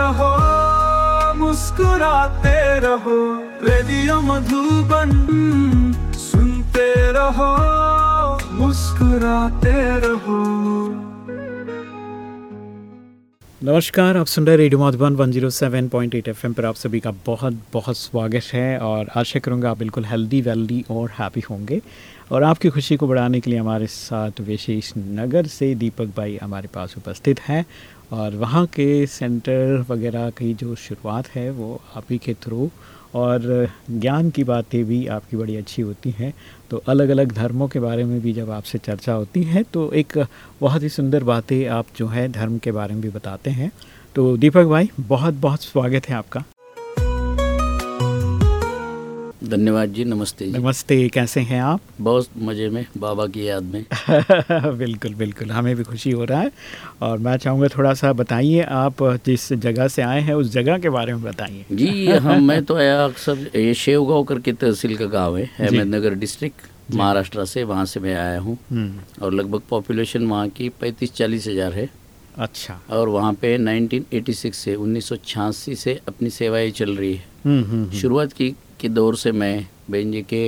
रहो, मुस्कुराते रहो, रेडियो मधुबन सुनते रहो, मुस्कुराते रहो। नमस्कार, आप सुन रहे रेडियो मधुबन 107.8 एफएम पर आप सभी का बहुत बहुत स्वागत है और आशा करूँगा आप बिल्कुल हेल्दी वेल्दी और हैप्पी होंगे। और आपकी खुशी को बढ़ाने के लिए हमारे साथ विशेष नगर से दीपक भाई हमारे पास उपस्थित हैं और वहाँ के सेंटर वगैरह की जो शुरुआत है वो आप ही के थ्रू और ज्ञान की बातें भी आपकी बड़ी अच्छी होती हैं। तो अलग अलग धर्मों के बारे में भी जब आपसे चर्चा होती है तो एक बहुत ही सुंदर बातें आप जो है धर्म के बारे में भी बताते हैं। तो दीपक भाई बहुत बहुत स्वागत है आपका। धन्यवाद जी नमस्ते जी। नमस्ते कैसे हैं आप? बहुत मज़े में बाबा की याद में। बिल्कुल बिल्कुल हमें भी खुशी हो रहा है। और मैं चाहूँगा थोड़ा सा बताइए आप जिस जगह से आए हैं उस जगह के बारे में बताइए। जी हम मैं तो आया अक्सर ये शेवगांव करके तहसील का गाँव है अहमदनगर डिस्ट्रिक्ट महाराष्ट्र से वहाँ से मैं आया हूँ। हम्म, और लगभग पॉपुलेशन वहाँ की पैंतीस चालीस हज़ार है। अच्छा। और वहाँ पे 1986 से 1986 से अपनी सेवाएँ चल रही है। हम्म, हम्म, शुरुआत की के दौर से मैं बहन जी के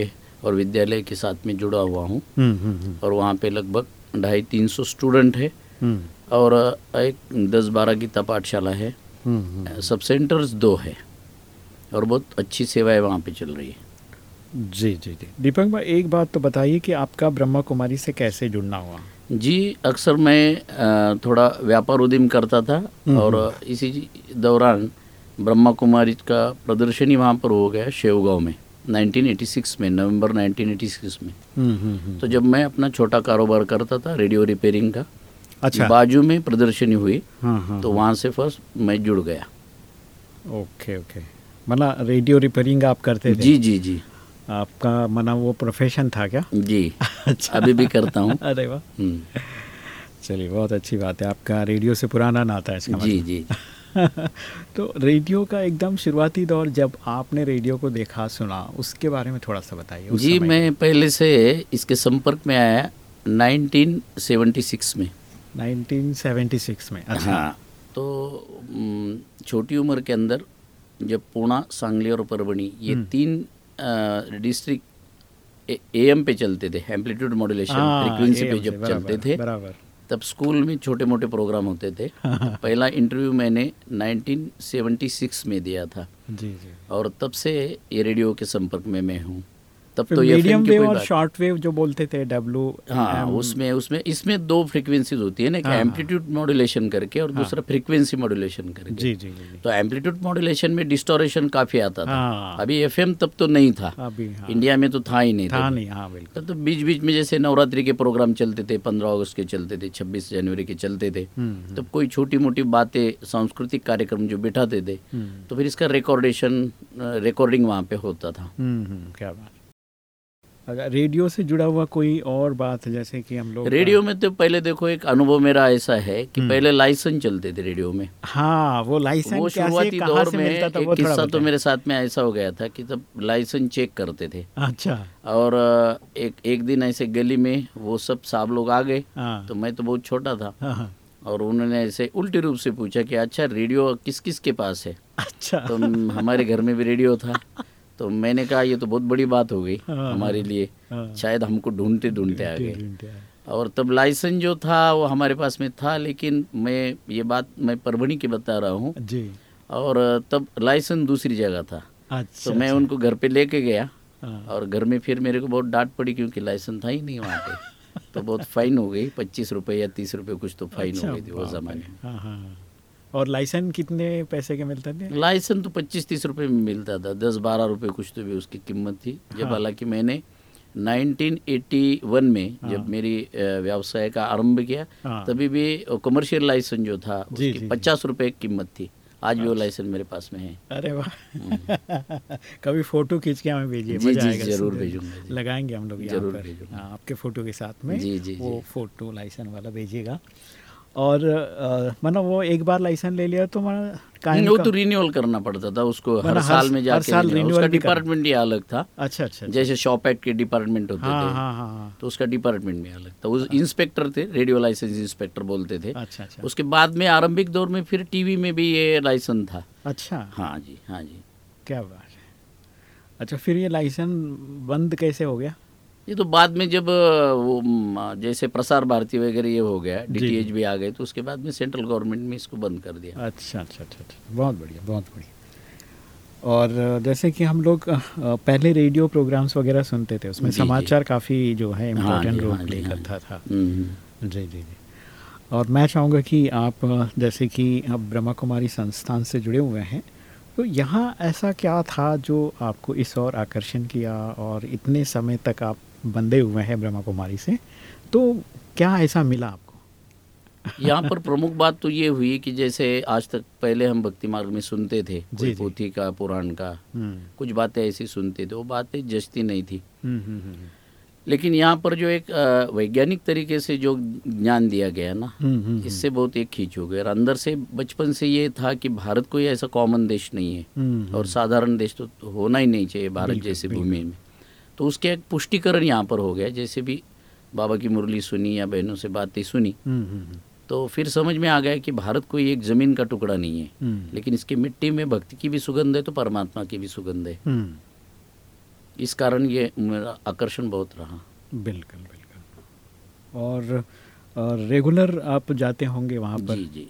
और विद्यालय के साथ में जुड़ा हुआ हूँ। हम्म, हम्म, हम्म, और वहाँ पे लगभग ढाई तीन सौ स्टूडेंट है। और एक दस बारह की पाठशाला है। सब सेंटर्स दो है और बहुत अच्छी सेवाएँ वहाँ पे चल रही है। जी जी जी। दीपक भाई एक बात तो बताइए कि आपका ब्रह्मा कुमारी से कैसे जुड़ना हुआ? जी अक्सर मैं थोड़ा व्यापार उद्यम करता था और इसी दौरान ब्रह्मा कुमारी का प्रदर्शनी वहाँ पर हो गया शेवगांव में 1986 में नवंबर 1986 में। हम्म, हम्म, हम्म। तो जब मैं अपना छोटा कारोबार करता था रेडियो रिपेयरिंग का अच्छा। बाजू में प्रदर्शनी हुई हाँ हाँ तो वहाँ से फ़र्स्ट मैं जुड़ गया। Okay okay. मना रेडियो रिपेयरिंग आप करते थे? जी जी जी। आपका मना वो प्रोफेशन था क्या? जी। अच्छा। अभी भी करता हूँ। अरे वाह। चलिए बहुत अच्छी बात है। आपका रेडियो से पुराना नाता है इसका जी मतलब। जी। तो रेडियो का एकदम शुरुआती दौर जब आपने रेडियो को देखा सुना उसके बारे में थोड़ा सा बताइए जी मैं पहले से इसके संपर्क में आया 1976 में। 1976 में अच्छा। हाँ तो छोटी उम्र के अंदर जब पूना सांगली और परभणी ये हम्म। तीन डिस्ट्रिक्ट एएम पे चलते थे एम्पलीट्यूड मॉड्यूलेशन हाँ, फ्रीक्वेंसी पे जब चलते थे बराबर। तब स्कूल में छोटे मोटे प्रोग्राम होते थे। पहला इंटरव्यू मैंने 1976 में दिया था। जी जी। और तब से ये रेडियो के संपर्क में मैं हूँ। तब तो ये मीडियम वेव और शॉर्ट वेव जो बोलते थे डब्लू हाँ उसमें उसमें इसमें दो फ्रीक्वेंसीज होती है ना कि हाँ, हाँ। एम्पलीट्यूड मॉड्यूलेशन करके और दूसरा फ्रीक्वेंसी मॉड्यूलेशन करके। जी जी जी तो एम्पलीट्यूड मॉड्यूलेशन में डिस्टोरेशन काफ़ी आता था। हाँ। अभी एफएम तब तो नहीं था। अभी हाँ। इंडिया में तो था ही नहीं था नहीं हाँ बिल्कुल। तो बीच बीच में जैसे नवरात्रि के प्रोग्राम चलते थे पंद्रह अगस्त के चलते थे छब्बीस जनवरी के चलते थे हम्म, तब कोई छोटी मोटी बातें सांस्कृतिक कार्यक्रम जो बिठाते थे हम्म, तो फिर इसका रिकॉर्डेशन रिकॉर्डिंग वहाँ पे होता था। हम्म, हम्म, क्या बात। अगर रेडियो से जुड़ा हुआ कोई और बात जैसे कि हम लोग रेडियो में तो पहले देखो एक अनुभव मेरा ऐसा है कि हम्म। पहले लाइसेंस चलते थे रेडियो में। हाँ वो लाइसेंस वो शुरुआती दौर में एक किस्सा तो मेरे साथ में ऐसा हो गया था कि तब लाइसेंस चेक करते थे। अच्छा। और एक एक दिन ऐसे गली में वो सब साहब लोग आ गए हाँ। तो मैं तो बहुत छोटा था। हाँ, हाँ, और उन्होंने ऐसे उल्टे रूप से पूछा कि अच्छा रेडियो किस किस के पास है? अच्छा। तो हमारे घर में भी रेडियो था। तो मैंने कहा ये तो बहुत बड़ी बात हो गई हाँ, हमारे लिए। हाँ। शायद हमको ढूंढते ढूंढते आ गए और तब लाइसेंस जो था वो हमारे पास में था लेकिन मैं ये बात मैं परभणी की बता रहा हूँ। और तब लाइसेंस दूसरी जगह था। अच्छा तो मैं अच्छा, उनको घर पे लेके गया हाँ, और घर में फिर मेरे को बहुत डांट पड़ी क्योंकि लाइसेंस था ही नहीं वहाँ पे। तो बहुत फाइन हो गई पच्चीस रुपये या तीस रुपये कुछ तो फाइन अच्छा, हो गई थी वो ज़माने में। हाँ हाँ। और लाइसेंस कितने पैसे के मिलते थे? लाइसेंस तो पच्चीस तीस रुपये में मिलता था दस बारह रुपये कुछ तो भी उसकी कीमत थी। जब हाँ। हालाँकि मैंने 1981 में हाँ। जब मेरी व्यवसाय का आरंभ किया हाँ। तभी भी कमर्शियल लाइसेंस जो था जी, उसकी। पचास रुपए की कीमत थी। आज भी वो लाइसेंस मेरे पास में है। अरे वाह। कभी फ़ोटो खींच के हमें भेजिए जी, जी, ज़रूर भेजूँगा लगाएँगे हम लोग ज़रूर पर। भेजूँगा। हाँ, आपके फ़ोटो के साथ में जी, जी, वो फ़ोटो लाइसेंस वाला भेजिएगा। और मतलब वो एक बार लाइसेंस ले लिया तो मतलब वो तो रिन्यूअल करना पड़ता था उसको हर मतलब हर- साल में जाके साल उसका डिपार्टमेंट ही अलग था। अच्छा अच्छा अच्छा। जैसे शॉप एक्ट के डिपार्टमेंट होते हाँ थे हाँ हाँ हाँ। तो उसका डिपार्टमेंट में अलग था। उस इंस्पेक्टर थे रेडियो लाइसेंस इंस्पेक्टर बोलते थे। अच्छा अच्छा। उसके बाद में आरंभिक दौर में फिर टीवी में भी ये लाइसेंस था। अच्छा। हाँ जी हाँ जी। क्या बात है। अच्छा फिर ये लाइसेंस बंद कैसे हो गया? ये तो बाद में जब वो जैसे प्रसार भारती वगैरह ये हो गया। डीटीएच भी आ गए तो उसके बाद में सेंट्रल गवर्नमेंट में इसको बंद कर दिया अच्छा अच्छा अच्छा अच्छा बहुत बढ़िया बहुत बढ़िया और जैसे कि हम लोग पहले रेडियो प्रोग्राम्स वगैरह सुनते थे उसमें। समाचार काफ़ी जो है इम्पोर्टेंट रोल प्ले करता था हम्म, हम्म। जी जी जी और मैं चाहूँगा कि आप जैसे कि आप ब्रह्मा कुमारी संस्थान से जुड़े हुए हैं तो यहाँ ऐसा क्या था जो आपको इस ओर आकर्षण किया और इतने समय तक आप बंधे हुए हैं ब्रह्मा कुमारी से तो क्या ऐसा मिला आपको? यहाँ पर प्रमुख बात तो ये हुई कि जैसे आज तक पहले हम भक्ति मार्ग में सुनते थे जी। पोथी का पुराण का हम्म। कुछ बातें ऐसी सुनते थे वो बातें जचती नहीं थी। हम्म हम्म, लेकिन यहाँ पर जो एक वैज्ञानिक तरीके से जो ज्ञान दिया गया ना। इससे बहुत एक खींच हो गई और अंदर से बचपन से ये था कि भारत कोई ऐसा कॉमन देश नहीं है। और साधारण देश तो होना ही नहीं चाहिए भारत जैसी भूमि में। तो उसके एक पुष्टिकरण यहाँ पर हो गया जैसे भी बाबा की मुरली सुनी या बहनों से बातें सुनी हम्म, हम्म, तो फिर समझ में आ गया कि भारत कोई एक ज़मीन का टुकड़ा नहीं है हम्म, लेकिन इसकी मिट्टी में भक्ति की भी सुगंध है तो परमात्मा की भी सुगंध है। हम्म, इस कारण ये मेरा आकर्षण बहुत रहा। बिल्कुल बिल्कुल। और और रेगुलर आप जाते होंगे वहाँ पर। जी जी।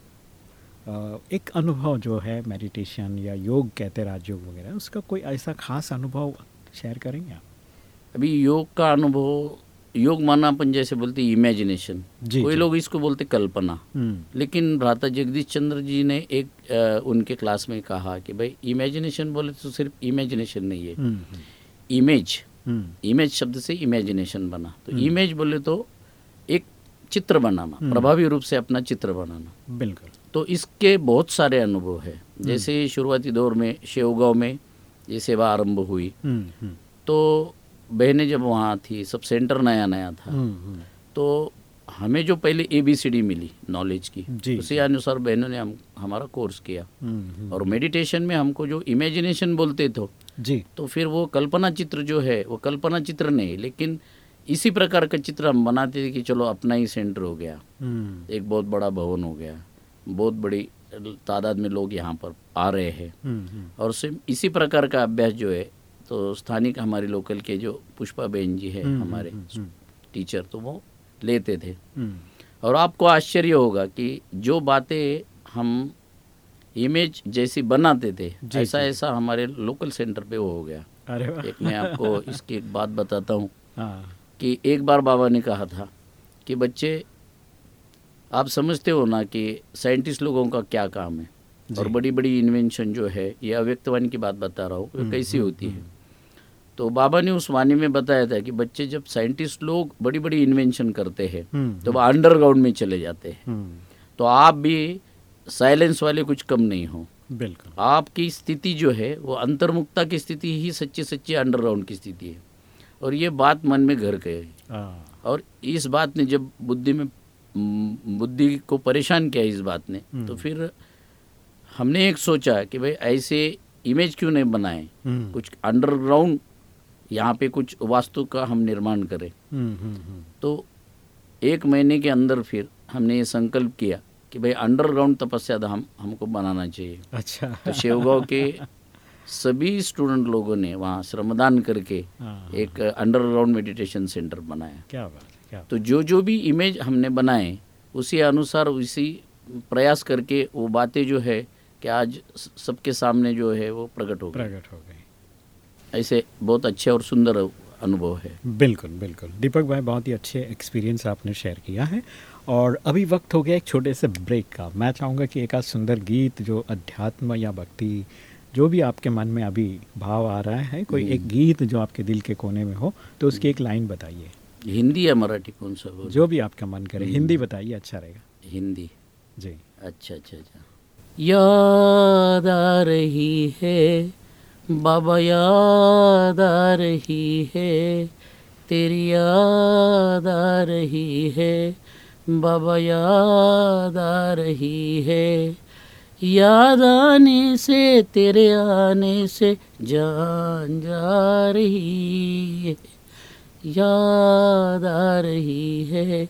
एक अनुभव जो है मेडिटेशन या योग कहते राजयोग वगैरह उसका कोई ऐसा खास अनुभव शेयर करेंगे आप? अभी योग का अनुभव योग माना अपन जैसे बोलते इमेजिनेशन कोई लोग इसको बोलते कल्पना। हम्म, लेकिन भ्राता जगदीश चंद्र जी ने एक अ, उनके क्लास में कहा कि भाई इमेजिनेशन बोले तो सिर्फ़ इमेजिनेशन नहीं है। हम्म, इमेज हम्म, इमेज शब्द से इमेजिनेशन बना। तो इमेज बोले तो एक चित्र बनाना हम्म। प्रभावी रूप से अपना चित्र बनाना। बिल्कुल। तो इसके बहुत सारे अनुभव है। जैसे शुरुआती दौर में शेवगांव में ये सेवा आरंभ हुई। हम्म, हम्म, तो बहनें जब वहाँ थी सब सेंटर नया नया था। हम्म, हम्म, तो हमें जो पहले ए बी सी डी मिली नॉलेज की उसी अनुसार बहनों ने हम हमारा कोर्स किया। हम्म, और मेडिटेशन में हमको जो इमेजिनेशन बोलते थे जी। तो फिर वो कल्पना चित्र जो है वो कल्पना चित्र नहीं लेकिन इसी प्रकार का चित्र हम बनाते थे कि चलो अपना ही सेंटर हो गया। एक बहुत बड़ा भवन हो गया। बहुत बड़ी तादाद में लोग यहाँ पर आ रहे हैं। और सिर्फ़ इसी प्रकार का अभ्यास जो है तो स्थानिक हमारे लोकल के जो पुष्पा बहन जी है हम्म, हमारे हम्म, हम्म, टीचर तो वो लेते थे। हम्म, और आपको आश्चर्य होगा कि जो बातें हम इमेज जैसी बनाते थे ऐसा ऐसा हमारे लोकल सेंटर पे वो हो गया। अरे एक मैं आपको इसकी एक बात बताता हूँ हाँ। कि एक बार बाबा ने कहा था कि बच्चे आप समझते हो ना कि साइंटिस्ट लोगों का क्या काम है? और बड़ी बड़ी इन्वेंशन जो है ये अव्यक्तवाणी की बात बता रहा हूँ हम्म, कैसी हम्म, होती है? तो बाबा ने उस वाणी में बताया था कि बच्चे जब साइंटिस्ट लोग बड़ी बड़ी इन्वेंशन करते हैं हम्म, तो वो अंडरग्राउंड में चले जाते हैं। हम्म, तो आप भी साइलेंस वाले कुछ कम नहीं हो। बिल्कुल। आपकी स्थिति जो है वो अंतर्मुक्ता की स्थिति ही सच्ची सच्ची अंडरग्राउंड की स्थिति है। और ये बात मन में घर हाँ, और इस बात ने जब बुद्धि में बुद्धि को परेशान किया इस बात ने हम्म। तो फिर हमने एक सोचा कि भाई ऐसे इमेज क्यों नहीं बनाए? हम्म, कुछ अंडरग्राउंड यहाँ पे कुछ वास्तु का हम निर्माण करें। हम्म, हम्म, हम्म, तो एक महीने के अंदर फिर हमने ये संकल्प किया कि भाई अंडरग्राउंड तपस्या धाम हमको बनाना चाहिए। अच्छा। तो शेवगांव के सभी स्टूडेंट लोगों ने वहाँ श्रमदान करके हाँ, एक अंडरग्राउंड मेडिटेशन सेंटर बनाया। क्या बात क्या तो जो जो भी इमेज हमने बनाए उसी अनुसार उसी प्रयास करके वो बातें जो है कि आज सबके सामने जो है वो प्रकट हो गई। प्रकट हो गई। ऐसे बहुत अच्छे और सुंदर अनुभव है। बिल्कुल बिल्कुल। दीपक भाई बहुत ही अच्छे एक्सपीरियंस आपने शेयर किया है। और अभी वक्त हो गया एक छोटे से ब्रेक का। मैं चाहूँगा कि एक आध सुंदर गीत जो अध्यात्म या भक्ति जो भी आपके मन में अभी भाव आ रहा है कोई एक गीत जो आपके दिल के कोने में हो तो उसकी एक लाइन बताइए। हिंदी या मराठी कौन सा बोल जो भी आपका मन करे। हिंदी बताइए अच्छा रहेगा। हिंदी। जी। अच्छा अच्छा अच्छा। याद आ रही है बाबा याद आ रही है, तेरी याद आ रही है, बाबा याद आ रही है। याद आने से, तेरे आने से जान जा रही है। याद आ रही है,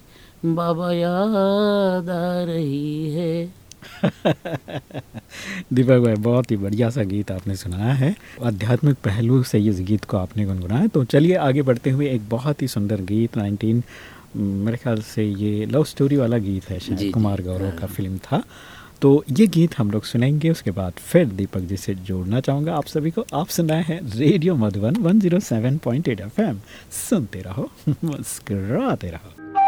बाबा याद आ रही है। दीपक भाई बहुत ही बढ़िया सा गीत आपने सुनाया है। आध्यात्मिक पहलू से इस गीत को आपने गुनगुनाया। तो चलिए आगे बढ़ते हुए एक बहुत ही सुंदर गीत 19 मेरे ख्याल से ये लव स्टोरी वाला गीत है शायद कुमार गौरव हाँ। का फ़िल्म था। तो ये गीत हम लोग सुनेंगे उसके बाद फिर दीपक जी से जोड़ना चाहूँगा। आप सभी को आप सुन रहे हैं रेडियो मधुबन 107.8 एफएम सुनते रहो मुस्कुराते रहो।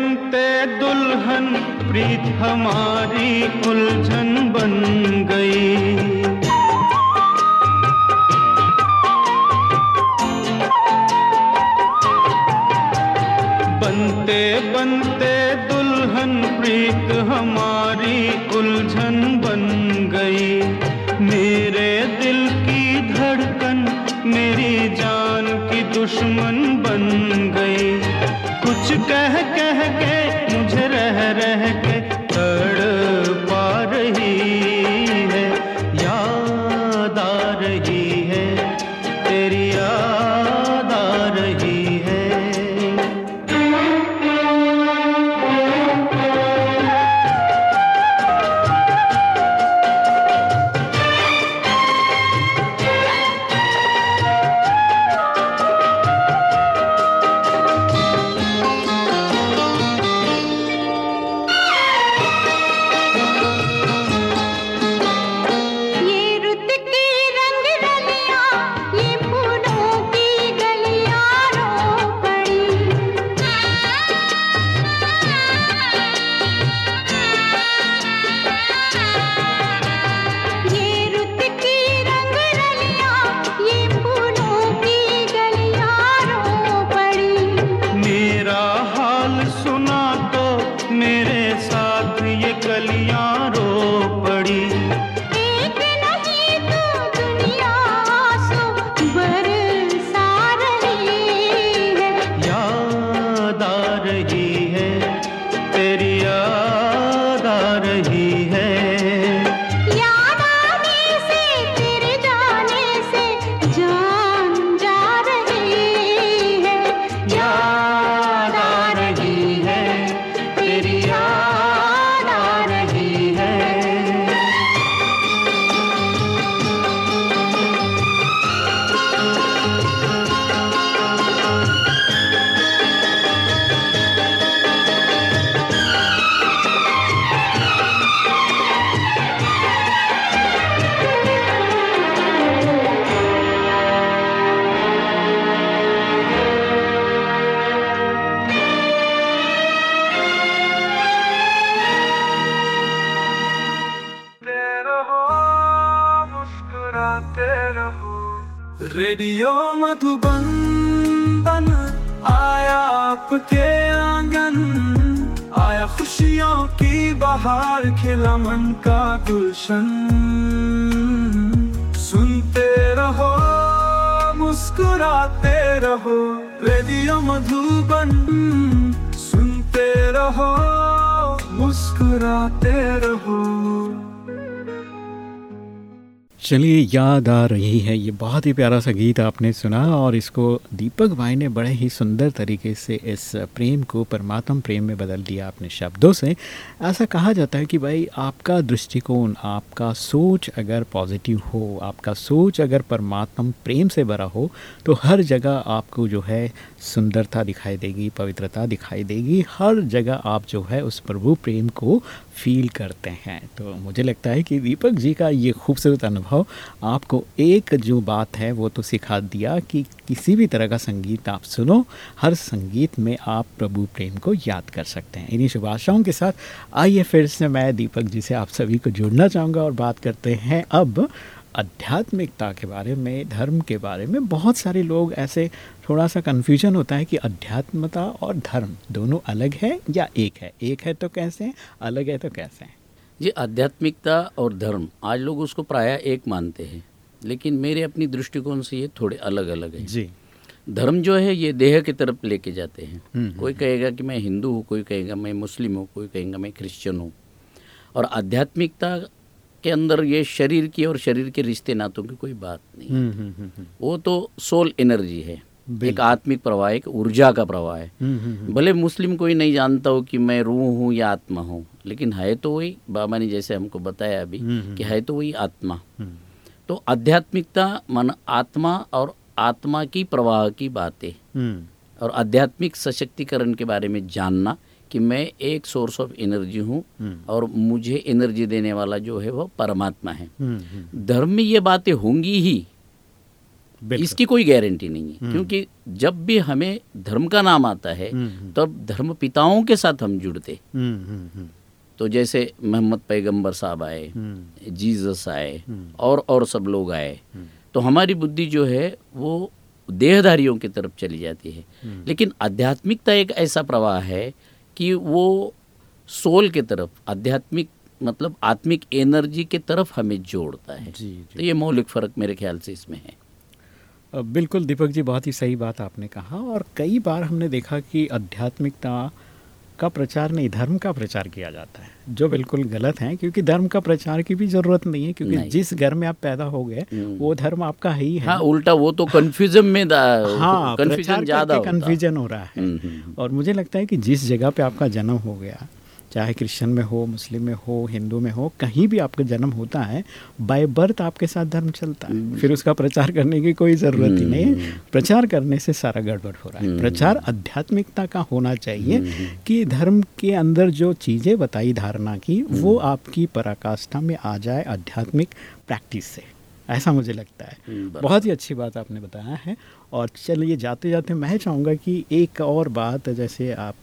बनते दुल्हन प्रीत हमारी उलझन बन गई। बनते बनते दुल्हन प्रीत हमारी कुछ कह कह के मुझे रह रह के मधुबन, सुनते रहो, मुस्कुराते रहो। चलिए, याद आ रही है, ये बहुत ही प्यारा सा गीत आपने सुना और इसको दीपक भाई ने बड़े ही सुंदर तरीके से इस प्रेम को परमात्म प्रेम में बदल दिया अपने शब्दों से। ऐसा कहा जाता है कि भाई, आपका दृष्टिकोण, आपका सोच अगर पॉजिटिव हो, आपका सोच अगर परमात्म प्रेम से भरा हो तो हर जगह आपको जो है सुंदरता दिखाई देगी, पवित्रता दिखाई देगी। हर जगह आप जो है उस प्रभु प्रेम को फील करते हैं। तो मुझे लगता है कि दीपक जी का ये खूबसूरत अनुभव आपको एक जो बात है वो तो सिखा दिया कि किसी भी तरह का संगीत आप सुनो, हर संगीत में आप प्रभु प्रेम को याद कर सकते हैं। इन्हीं शुभ आशाओं के साथ आइए फिर से मैं दीपक जी से आप सभी को जुड़ना चाहूँगा और बात करते हैं अब आध्यात्मिकता के बारे में धर्म के बारे में बहुत सारे लोग ऐसे थोड़ा सा कन्फ्यूज़न होता है कि अध्यात्मता और धर्म दोनों अलग है या एक है? एक है तो कैसे हैं? अलग है तो कैसे हैं? जी आध्यात्मिकता और धर्म आज लोग उसको प्रायः एक मानते हैं लेकिन मेरे अपनी दृष्टिकोण से ये थोड़े अलग अलग हैं। जी। धर्म जो है ये देह की तरफ़ लेके जाते हैं। हम्म, कोई कहेगा कि मैं हिंदू हूँ कोई कहेगा मैं मुस्लिम हूँ कोई कहेगा मैं क्रिश्चियन हूँ। और आध्यात्मिकता के अंदर ये शरीर की और शरीर के रिश्ते नातों की कोई बात नहीं हम्म हम्म हम्म वो तो सोल एनर्जी है। एक आत्मिक प्रवाह एक ऊर्जा का प्रवाह है। भले मुस्लिम कोई नहीं जानता हो कि मैं रूह हूँ या आत्मा हूँ लेकिन है तो वही। बाबा ने जैसे हमको बताया अभी कि है तो वही आत्मा। तो आध्यात्मिकता मन आत्मा और आत्मा की प्रवाह की बातें। और आध्यात्मिक सशक्तिकरण के बारे में जानना कि मैं एक सोर्स ऑफ़ एनर्जी हूँ हम्म, और मुझे एनर्जी देने वाला जो है वो परमात्मा है। हम्म, हम्म, धर्म में ये बातें होंगी ही। इसकी कोई गारंटी नहीं है। क्योंकि जब भी हमें धर्म का नाम आता है तब धर्म पिताओं के साथ हम जुड़ते। तो जैसे मोहम्मद पैगंबर साहब आए जीसस आए। और और सब लोग आए। तो हमारी बुद्धि जो है वो देहधारियों की तरफ़ चली जाती है। लेकिन आध्यात्मिकता एक ऐसा प्रवाह है कि वो सोल के तरफ़ आध्यात्मिक मतलब आत्मिक एनर्जी के तरफ़ हमें जोड़ता है जी जी। तो ये मौलिक फ़र्क मेरे ख्याल से इसमें है बिल्कुल दीपक जी बहुत ही सही बात आपने कहा और कई बार हमने देखा कि आध्यात्मिकता का प्रचार नहीं धर्म का प्रचार किया जाता है जो बिल्कुल गलत है क्योंकि धर्म का प्रचार की भी ज़रूरत नहीं है क्योंकि नहीं। जिस घर में आप पैदा हो गए हम्म। वो धर्म आपका ही है हाँ उल्टा वो तो कंफ्यूजन में हाँ कंफ्यूजन ज़्यादा कंफ्यूजन कन्फ्यूज़न हो रहा है हम्म, हम्म, और मुझे लगता है कि जिस जगह पे आपका जन्म हो गया चाहे क्रिश्चियन में हो मुस्लिम में हो हिंदू में हो कहीं भी आपका जन्म होता है बाय बर्थ आपके साथ धर्म चलता है। फिर उसका प्रचार करने की कोई ज़रूरत ही नहीं है। प्रचार करने से सारा गड़बड़ हो रहा है। हम्म। प्रचार आध्यात्मिकता का होना चाहिए कि धर्म के अंदर जो चीज़ें बताई धारणा की वो आपकी पराकाष्ठा में आ जाए आध्यात्मिक प्रैक्टिस से। ऐसा मुझे लगता है। हम्म, बहुत ही अच्छी बात आपने बताया है। और चलिए जाते जाते मैं चाहूँगा कि एक और बात जैसे आप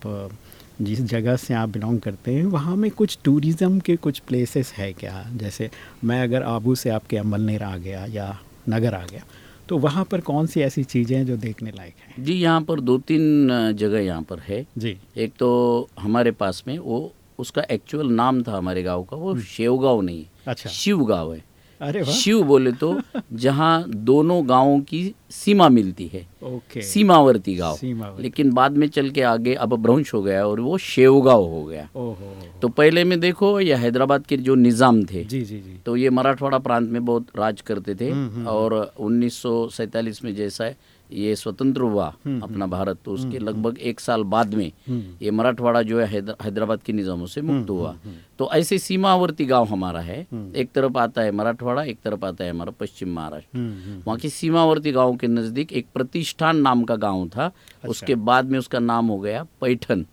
जिस जगह से आप बिलोंग करते हैं वहाँ में कुछ टूरिज़्म के कुछ प्लेसेस है क्या? जैसे मैं अगर आबू से आपके अम्बलनेर आ गया या नगर आ गया तो वहाँ पर कौन सी ऐसी चीज़ें हैं जो देखने लायक हैं? जी यहाँ पर दो तीन जगह यहाँ पर है। जी। एक तो हमारे पास में वो उसका एक्चुअल नाम था हमारे गाँव का वो शेवगांव नहीं अच्छा। शिव गाँव है। अरे शिव बोले तो जहाँ दोनों गाँवों की सीमा मिलती है ओके। सीमावर्ती गाँव। सीमावर्ती। लेकिन बाद में चल के आगे अब भ्रंश हो गया और वो शेवगांव हो गया। ओहो। तो पहले में देखो ये हैदराबाद के जो निज़ाम थे जी जी जी। तो ये मराठवाड़ा प्रांत में बहुत राज करते थे हम्म, हम्म, और उन्नीस में जैसा है ये स्वतंत्र हुआ अपना भारत तो उसके लगभग एक साल बाद में हम्म, ये मराठवाड़ा जो है हैदराबाद के निज़ामों से मुक्त हुआ। तो ऐसे सीमावर्ती गाँव हमारा है। एक तरफ़ आता है मराठवाड़ा एक तरफ़ आता है हमारा पश्चिम महाराष्ट्र। हम्म, हम्म, वहाँ की सीमावर्ती गाँव के नज़दीक एक प्रतिष्ठान नाम का गाँव था। अच्छा। उसके बाद में उसका नाम हो गया पैठन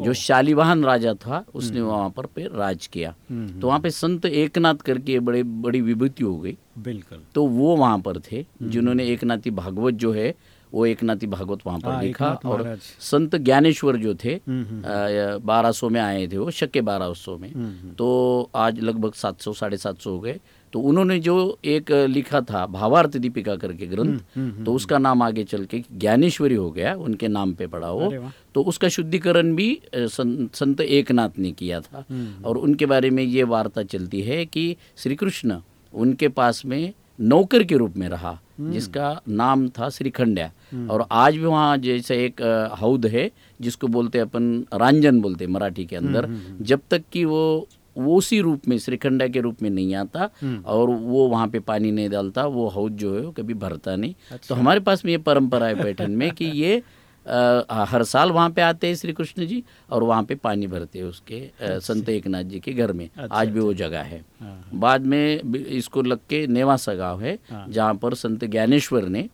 जो शालीवाहन राजा था उसने वहाँ पर पे राज किया। हम्म, तो वहाँ पे संत एकनाथ करके बड़े बड़ी विभूति हो गई। बिल्कुल। तो वो वहाँ पर थे जिन्होंने एकनाथी भागवत जो है वो एक नाथी भागवत वहाँ पर हाँ, लिखा और संत ज्ञानेश्वर जो थे हम्म, हम्म। बारह सौ में आए थे वो शके बारह सौ में हम्म, तो आज लगभग सात सौ साढ़े सात सौ हो गए तो उन्होंने जो एक लिखा था भावार्थ दीपिका करके ग्रंथ तो उसका नाम आगे चल के ज्ञानेश्वरी हो गया उनके नाम पे पड़ा हो वाह। तो उसका शुद्धिकरण भी सं, संत एकनाथ ने किया था। और उनके बारे में ये वार्ता चलती है कि श्री कृष्ण उनके पास में नौकर के रूप में रहा। जिसका नाम था श्रीखंड्या और आज भी वहाँ जैसे एक हौद है जिसको बोलते अपन रंजन बोलते मराठी के हम्म, अंदर जब तक कि वो वो उसी रूप में श्रीखंडा के रूप में नहीं आता हम्म। और वो वहाँ पे पानी नहीं डालता वो हौद जो है वो कभी भरता नहीं। अच्छा। तो हमारे पास में ये परंपरा है पैठन में कि ये अ, हर साल वहाँ पे आते हैं श्री कृष्ण जी और वहाँ पे पानी भरते हैं उसके अ, संत एकनाथ जी के घर में। अच्छा, आज भी वो जगह है। हाँ। बाद में इसको लग के नेवासा गाँव है हाँ। जहाँ पर संत ज्ञानेश्वर ने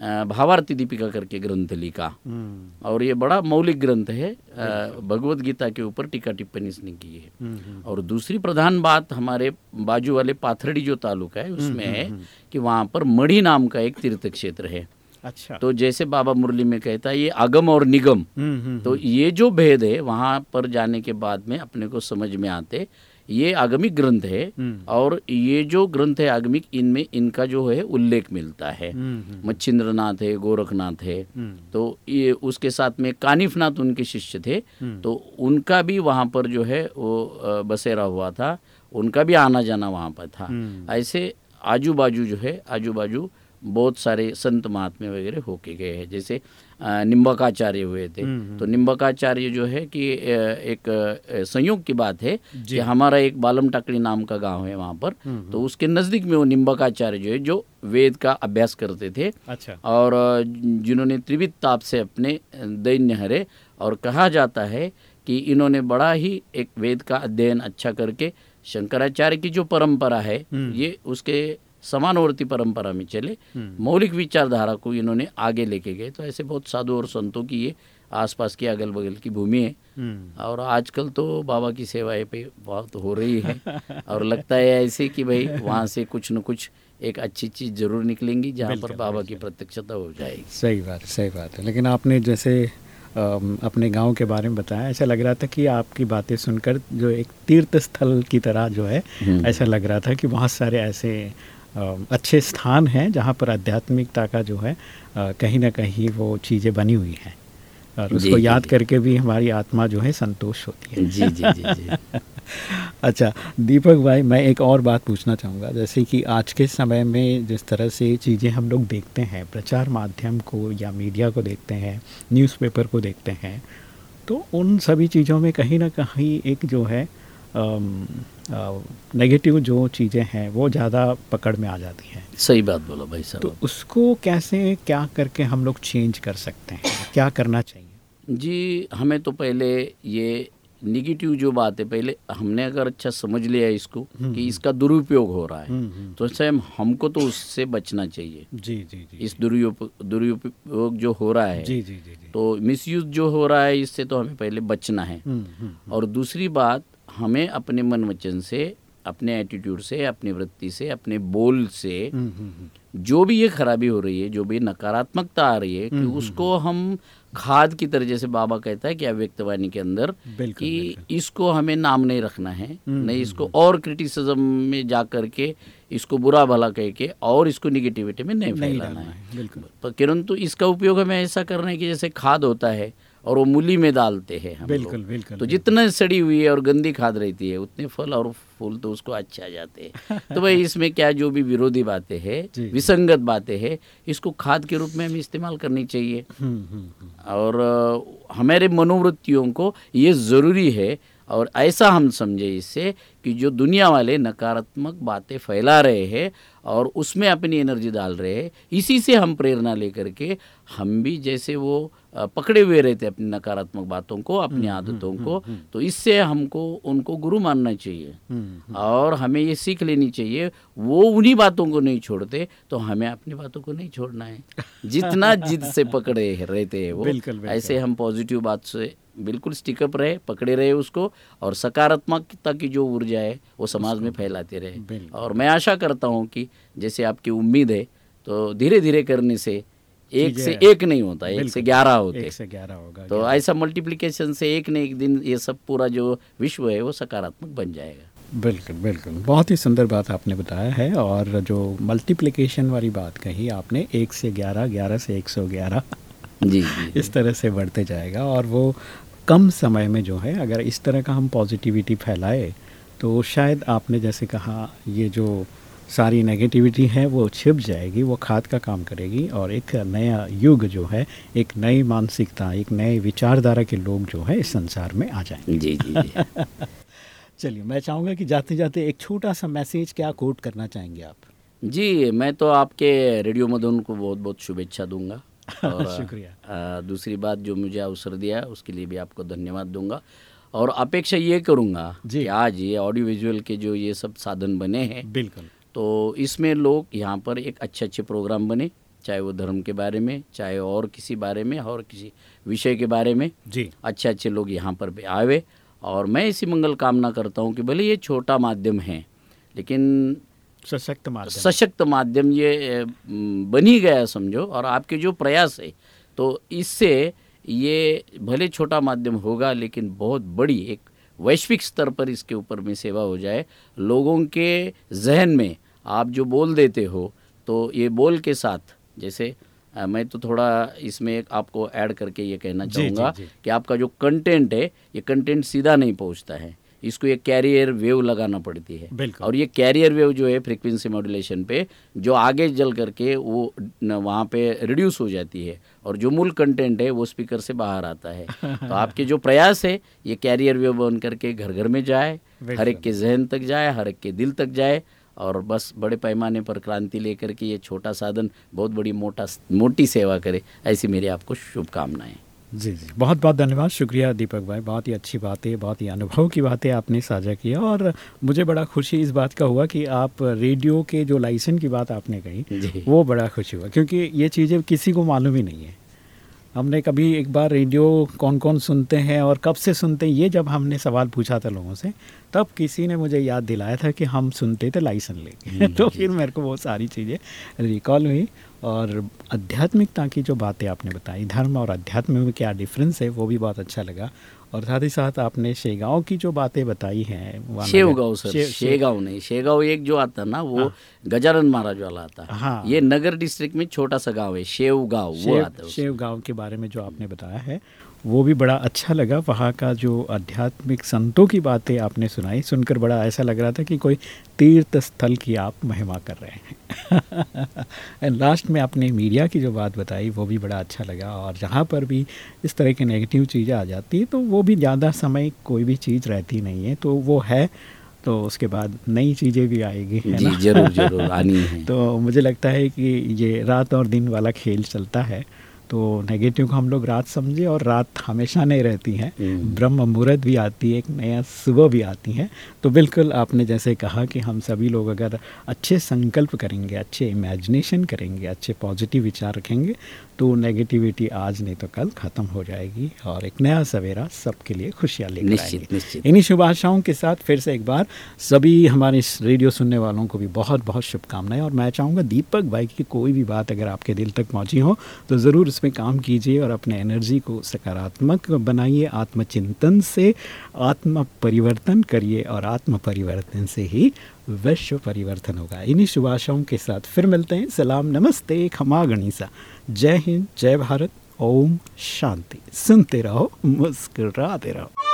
भावार्थी दीपिका करके ग्रंथ लिखा। हम्म, और ये बड़ा मौलिक ग्रंथ है भगवत गीता के ऊपर टीका टिप्पणी इसने की है। हम्म, हम्म, और दूसरी प्रधान बात हमारे बाजू वाले पाथरडी जो तालुका है उसमें है कि वहाँ पर मढ़ी नाम का एक तीर्थ क्षेत्र है। अच्छा। तो जैसे बाबा मुरली में कहता है ये आगम और निगम। हम्म, हम्म, तो ये जो भेद है वहाँ पर जाने के बाद में अपने को समझ में आते ये आगमिक ग्रंथ है हम्म। और ये जो ग्रंथ है आगमिक इनमें इनका जो है उल्लेख मिलता है। हम्म, हम्म, मच्छिंद्रनाथ है गोरखनाथ है। हम्म, तो ये उसके साथ में कानिफनाथ उनके शिष्य थे। हम्म। तो उनका भी वहाँ पर जो है वो बसेरा हुआ था उनका भी आना जाना वहाँ पर था। हम्म। ऐसे आजू बाजू जो है आजू बाजू बहुत सारे संत महात्मे वगैरह होके गए हैं। जैसे निम्बकाचार्य हुए थे। हम्म, तो निम्बकाचार्य जो है कि एक संयोग की बात है कि हमारा एक बालम टाकड़ी नाम का गाँव है वहाँ पर। हम्म, तो उसके नज़दीक में वो निम्बकाचार्य जो है जो वेद का अभ्यास करते थे। अच्छा। और जिन्होंने त्रिविध ताप से अपने दैन्य हरे और कहा जाता है कि इन्होंने बड़ा ही एक वेद का अध्ययन अच्छा करके शंकराचार्य की जो परंपरा है हम्म। ये उसके समानवर्ती परंपरा में चले। हम्म। मौलिक विचारधारा को इन्होंने आगे लेके गए। तो ऐसे बहुत साधु और संतों की ये आसपास की अगल बगल की भूमि है। हम्म, और आजकल तो बाबा की सेवाएँ पे बहुत हो रही है। और लगता है ऐसे कि भाई वहाँ से कुछ न कुछ एक अच्छी चीज़ ज़रूर निकलेंगी जहाँ पर बाबा की प्रत्यक्षता हो जाएगी। सही बात सही बात है। लेकिन आपने जैसे अपने गाँव के बारे में बताया ऐसा लग रहा था कि आपकी बातें सुनकर जो एक तीर्थ स्थल की तरह जो है हम्म। ऐसा लग रहा था कि बहुत सारे ऐसे अच्छे स्थान हैं जहाँ पर आध्यात्मिकता का जो है कहीं ना कहीं वो चीज़ें बनी हुई हैं। और उसको जी, याद जी। करके भी हमारी आत्मा जो है संतोष होती है। जी जी जी जी। अच्छा दीपक भाई मैं एक और बात पूछना चाहूँगा। जैसे कि आज के समय में जिस तरह से चीज़ें हम लोग देखते हैं प्रचार माध्यम को या मीडिया को देखते हैं न्यूज़पेपर को देखते हैं तो उन सभी चीज़ों में कहीं ना कहीं एक जो है नेगेटिव जो चीज़ें हैं वो ज़्यादा पकड़ में आ जाती हैं। सही बात बोला भाई साहब तो उसको कैसे क्या करके हम लोग चेंज कर सकते हैं? क्या करना चाहिए? जी हमें तो पहले ये निगेटिव जो बात है पहले हमने अगर अच्छा समझ लिया इसको कि इसका दुरुपयोग हो रहा है हम्म, हम्म। तो ऐसे हमको तो उससे बचना चाहिए। जी जी जी इस दुरुपयोग दुरुपयोग जो हो रहा है जी जी जी तो मिसयूज जो हो रहा है इससे तो हमें पहले बचना है। हम्म, हम्म, और दूसरी बात हमें अपने मन वचन से अपने एटीट्यूड से अपनी वृत्ति से अपने बोल से हम्म, हम्म, हम्म। जो भी ये खराबी हो रही है जो भी नकारात्मकता आ रही है कि उसको हम खाद की तरह जैसे बाबा कहता है कि अव्यक्तवाणी के अंदर बिल्कुल, कि इसको हमें नाम नहीं रखना है नहीं इसको और क्रिटिसिज्म में जा करके इसको बुरा भला कह के और इसको निगेटिविटी में नहीं नहीं फैलाना है। बिल्कुल। किंतु इसका उपयोग हमें ऐसा करना है कि जैसे खाद होता है और वो मूली में डालते हैं हम बिल्कुल, बिल्कुल, तो। जितना सड़ी हुई है और गंदी खाद रहती है उतने फल और फूल तो उसको अच्छे आ जाते हैं तो भाई इसमें क्या जो भी विरोधी बातें हैं विसंगत बातें हैं इसको खाद के रूप में हमें इस्तेमाल करनी चाहिए हम्म, हम्म, हम्म। और हमारे मनोवृत्तियों को ये ज़रूरी है और ऐसा हम समझे इससे कि जो दुनिया वाले नकारात्मक बातें फैला रहे हैं और उसमें अपनी एनर्जी डाल रहे हैं इसी से हम प्रेरणा लेकर के हम भी जैसे वो पकड़े हुए रहते हैं अपनी नकारात्मक बातों को अपनी आदतों को। तो इससे हमको उनको गुरु मानना चाहिए। हम्म, और हमें ये सीख लेनी चाहिए वो उन्हीं बातों को नहीं छोड़ते तो हमें अपनी बातों को नहीं छोड़ना है। जितना जिद से पकड़े रहते हैं वो बिल्कुल, बिल्कुल। ऐसे हम पॉजिटिव बात से बिल्कुल स्टिकअप रहे पकड़े रहे उसको और सकारात्मकता की जो ऊर्जा है वो समाज में फैलाते रहे। और मैं आशा करता हूँ कि जैसे आपकी उम्मीद है तो धीरे धीरे करने से एक से एक नहीं होता एक से ग्यारह होते एक से ग्यारह होगा तो ऐसा मल्टीप्लिकेशन से एक न एक दिन ये सब पूरा जो विश्व है वो सकारात्मक बन जाएगा। बिल्कुल बिल्कुल। बहुत ही सुंदर बात आपने बताया है और जो मल्टीप्लिकेशन वाली बात कही आपने एक से ग्यारह ग्यारह से एक सौ ग्यारह जी जी इस तरह से बढ़ते जाएगा और वो कम समय में जो है अगर इस तरह का हम पॉजिटिविटी फैलाए तो शायद आपने जैसे कहा ये जो सारी नेगेटिविटी है वो छिप जाएगी वो खाद का काम करेगी और एक नया युग जो है एक नई मानसिकता एक नए विचारधारा के लोग जो है इस संसार में आ जाएँगे जी जी जी चलिए मैं चाहूँगा कि जाते जाते एक छोटा सा मैसेज क्या कोट करना चाहेंगे आप जी मैं तो आपके रेडियो मधुन को बहुत बहुत शुभेच्छा दूँगा और शुक्रिया। दूसरी बात जो मुझे अवसर दिया उसके लिए भी आपको धन्यवाद दूँगा और अपेक्षा ये करूँगा जी। कि आज ये ऑडियो विजुअल के जो ये सब साधन बने हैं बिल्कुल तो इसमें लोग यहाँ पर एक अच्छे अच्छे प्रोग्राम बने चाहे वो धर्म के बारे में चाहे और किसी बारे में और किसी विषय के बारे में। जी। अच्छे अच्छे लोग यहाँ पर भी आवे और मैं इसी मंगल कामना करता हूँ कि भले ये छोटा माध्यम है लेकिन सशक्त माध्यम। सशक्त माध्यम ये बन ही गया समझो और आपके जो प्रयास है तो इससे ये भले छोटा माध्यम होगा लेकिन बहुत बड़ी एक वैश्विक स्तर पर इसके ऊपर में सेवा हो जाए लोगों के जहन में आप जो बोल देते हो तो ये बोल के साथ जैसे अ, मैं तो थोड़ा इसमें आपको ऐड करके ये कहना चाहूँगा कि आपका जो कंटेंट है ये कंटेंट सीधा नहीं पहुँचता है। इसको एक कैरियर वेव लगाना पड़ती है। और ये कैरियर वेव जो है फ्रीक्वेंसी मॉड्यूलेशन पे जो आगे जल करके वो वहाँ पे रिड्यूस हो जाती है। और जो मूल कंटेंट है वो स्पीकर से बाहर आता है। तो आपके जो प्रयास है ये कैरियर वेव बन करके घर घर में जाए हर एक के जहन तक जाए हर एक के दिल तक जाए और बस बड़े पैमाने पर क्रांति लेकर के ये छोटा साधन बहुत बड़ी मोटा मोटी सेवा करे ऐसी मेरी आपको शुभकामनाएँ। जी जी। बहुत बहुत धन्यवाद। शुक्रिया दीपक भाई। बहुत ही अच्छी बातें बहुत ही अनुभव की बातें आपने साझा किया और मुझे बड़ा खुशी इस बात का हुआ कि आप रेडियो के जो लाइसेंस की बात आपने कही वो बड़ा खुशी हुआ क्योंकि ये चीज़ें किसी को मालूम ही नहीं है। हमने कभी एक बार रेडियो कौन कौन सुनते हैं और कब से सुनते हैं ये जब हमने सवाल पूछा था लोगों से तब किसी ने मुझे याद दिलाया था कि हम सुनते थे लाइसेंस लेके। तो फिर मेरे को वो सारी चीज़ें रिकॉल हुई और आध्यात्मिकता की जो बातें आपने बताई धर्म और अध्यात्म में क्या डिफरेंस है वो भी बहुत अच्छा लगा और साथ ही साथ आपने शेगांव की जो बातें बताई हैं शेवगांव सर शे- शेगांव नहीं शेगांव एक जो आता ना वो हाँ, गजानन महाराज वाला आता हाँ। ये नगर डिस्ट्रिक्ट में छोटा सा गाँव है शेवगांव वो शेव आता है उसमें। शेव गाँव के बारे में जो आपने बताया है वो भी बड़ा अच्छा लगा। वहाँ का जो आध्यात्मिक संतों की बातें आपने सुनाई सुनकर बड़ा ऐसा लग रहा था कि कोई तीर्थ स्थल की आप महिमा कर रहे हैं। एंड लास्ट में आपने मीडिया की जो बात बताई वो भी बड़ा अच्छा लगा। और जहाँ पर भी इस तरह की नेगेटिव चीज़ें आ जाती है तो वो भी ज़्यादा समय कोई भी चीज़ रहती नहीं है। तो वो है तो उसके बाद नई चीज़ें भी आएगी है जी ना? ज़रूर ज़रूर आनी है। तो मुझे लगता है कि ये रात और दिन वाला खेल चलता है। तो नेगेटिव को हम लोग रात समझे और रात हमेशा नहीं रहती है हम्म। ब्रह्म मुहूर्त भी आती है एक नया सुबह भी आती है तो बिल्कुल आपने जैसे कहा कि हम सभी लोग अगर अच्छे संकल्प करेंगे अच्छे इमेजिनेशन करेंगे अच्छे पॉजिटिव विचार रखेंगे तो नेगेटिविटी आज नहीं तो कल ख़त्म हो जाएगी और एक नया सवेरा सबके लिए खुशियाँ लेकर आएँगे। इन्हीं शुभ आशाओं के साथ फिर से एक बार सभी हमारे इस रेडियो सुनने वालों को भी बहुत बहुत शुभकामनाएँ और मैं चाहूँगा दीपक भाई की कोई भी बात अगर आपके दिल तक पहुँची हो तो ज़रूर उसमें काम कीजिए और अपने एनर्जी को सकारात्मक बनाइए आत्मचिंतन से आत्म परिवर्तन करिए और आत्म परिवर्तन से ही विश्व परिवर्तन होगा। इन्हीं शुभ आशाओं के साथ फिर मिलते हैं। सलाम, नमस्ते, खमा गणिसा। जय हिंद, जय भारत। ओम शांति। सुनते रहो, मुस्कुराते रहो।